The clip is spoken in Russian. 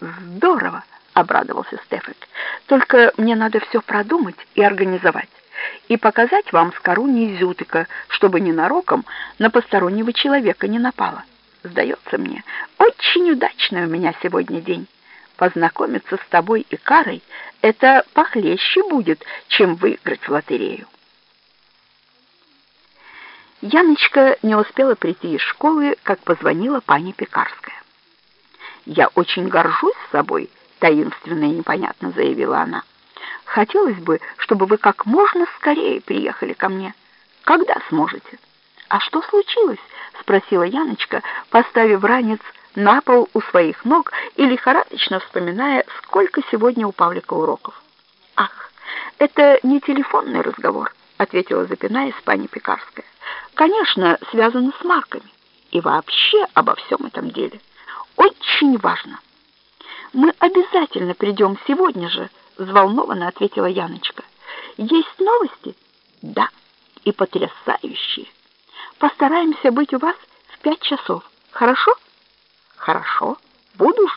Здорово, обрадовался Стефик. Только мне надо все продумать и организовать и показать вам с Коруни Зютыка, чтобы ненароком на постороннего человека не напало. Сдается мне, очень удачный у меня сегодня день. Познакомиться с тобой и Карой — это похлеще будет, чем выиграть в лотерею. Яночка не успела прийти из школы, как позвонила пани Пекарская. «Я очень горжусь собой», — таинственно и непонятно заявила она. «Хотелось бы, чтобы вы как можно скорее приехали ко мне. Когда сможете?» «А что случилось?» — спросила Яночка, поставив ранец на пол у своих ног и лихорадочно вспоминая, сколько сегодня у Павлика уроков. «Ах, это не телефонный разговор», — ответила, запинаясь пани Пекарская. «Конечно, связано с марками и вообще обо всем этом деле» очень важно. Мы обязательно придем сегодня же, взволнованно ответила Яночка. Есть новости? Да, и потрясающие. Постараемся быть у вас в пять часов. Хорошо? Хорошо. Буду ждать.